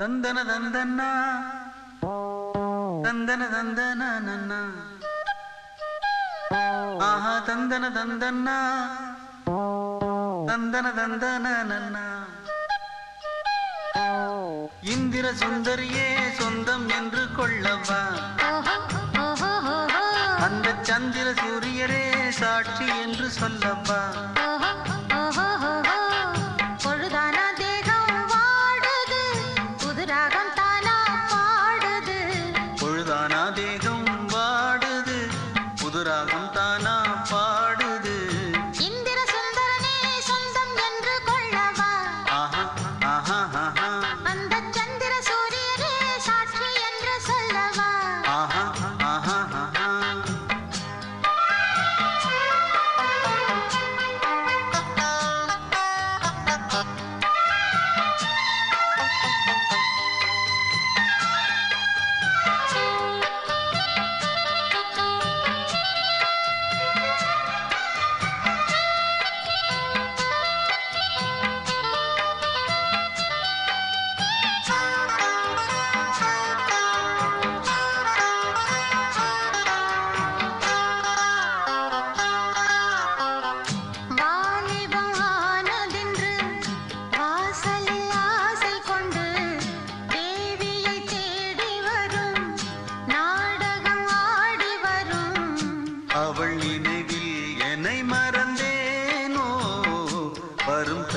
தந்தன தந்தன்னா. தந்தன தந்தன நன்னா. ஆஹா தந்தன தந்தன்னா. தந்தன தந்தன நன்னா. இந்திர சுந்தரியே சொந்தம் என்று கொள்ளவா. அந்த சந்திர சூரியரே சாட்சி என்று சொல்லவா.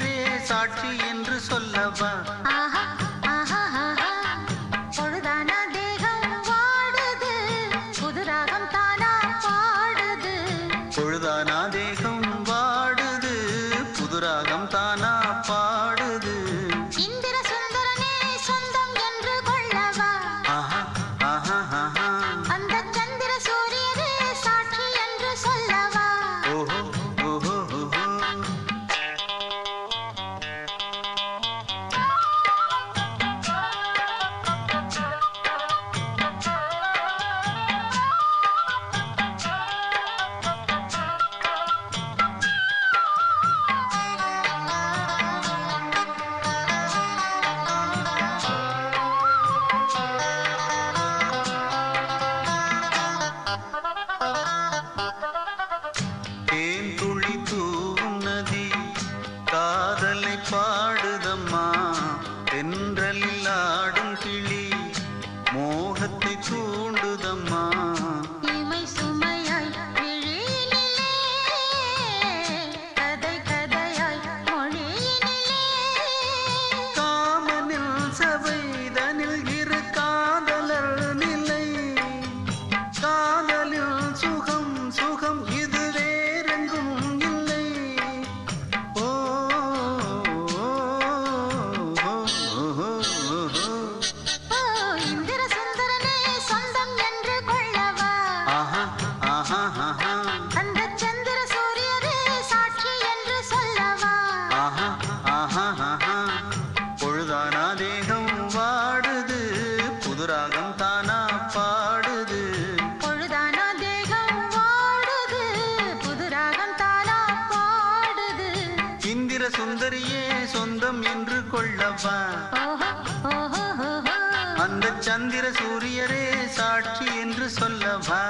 பேரே சாட்சி என்று சொல்லவா? பொழுதானா தேகம் வாடுது. புது ராகம் தானா பாடுது. பொழுதானா தேகம் தென்றல் சுந்தரியே சொந்தம் என்று கொள்ளவா? அந்த சந்திர சூரியரே சாட்சி என்று சொல்லவா?